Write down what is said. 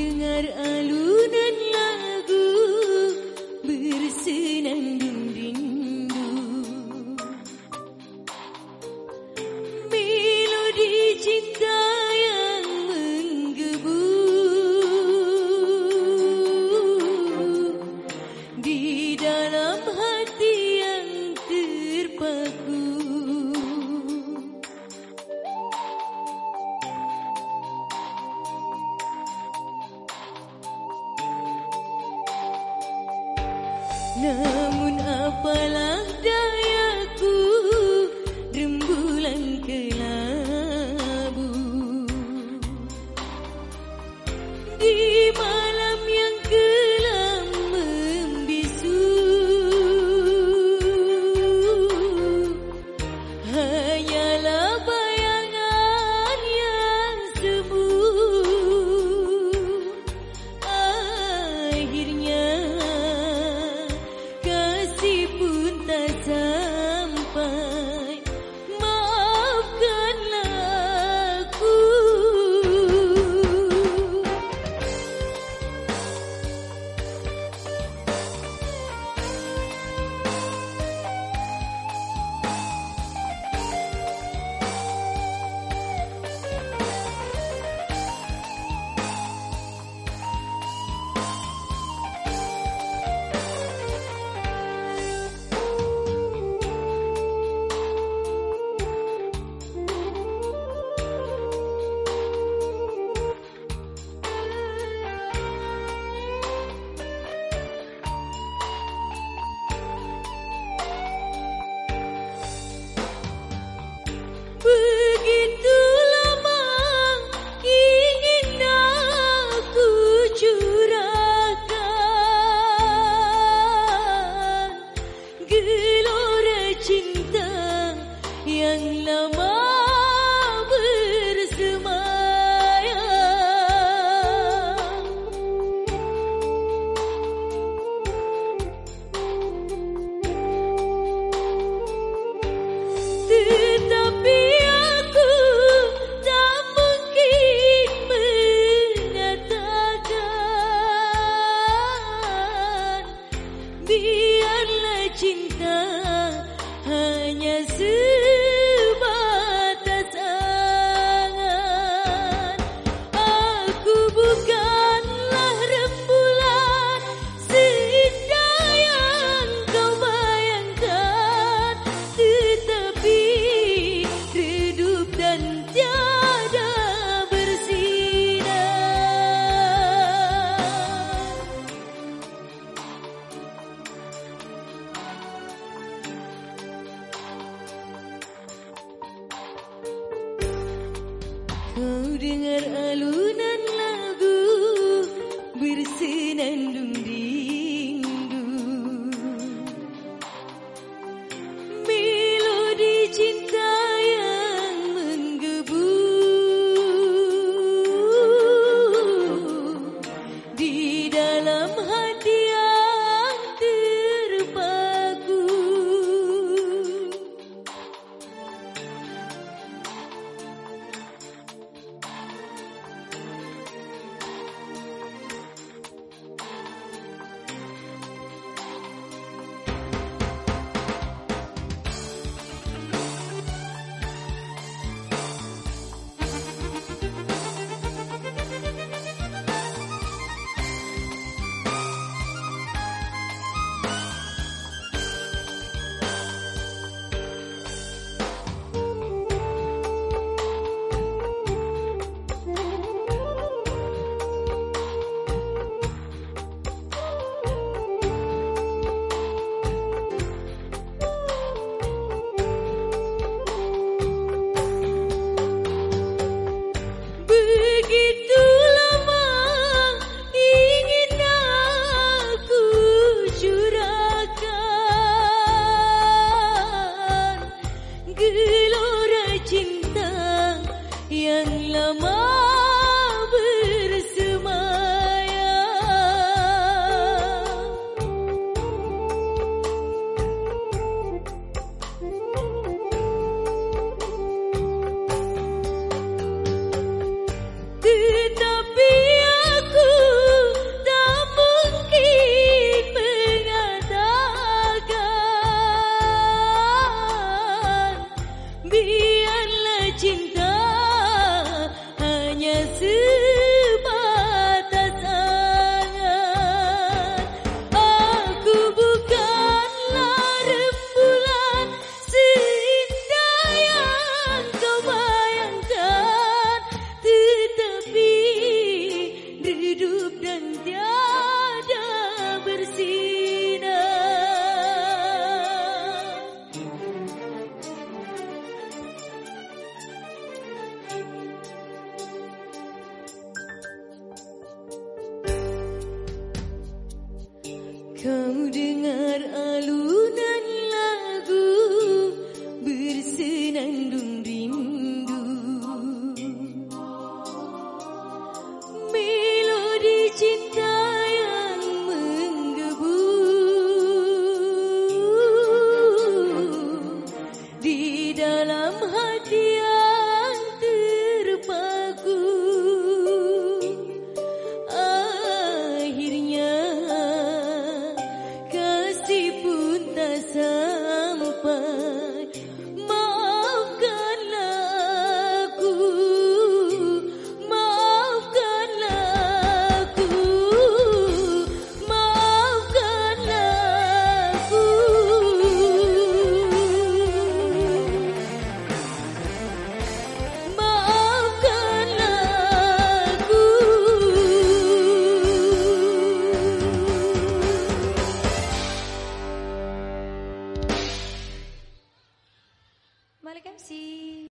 dengar alunan ഉരുങ്ങൽ അലു നല്ലതു വിരിസിനു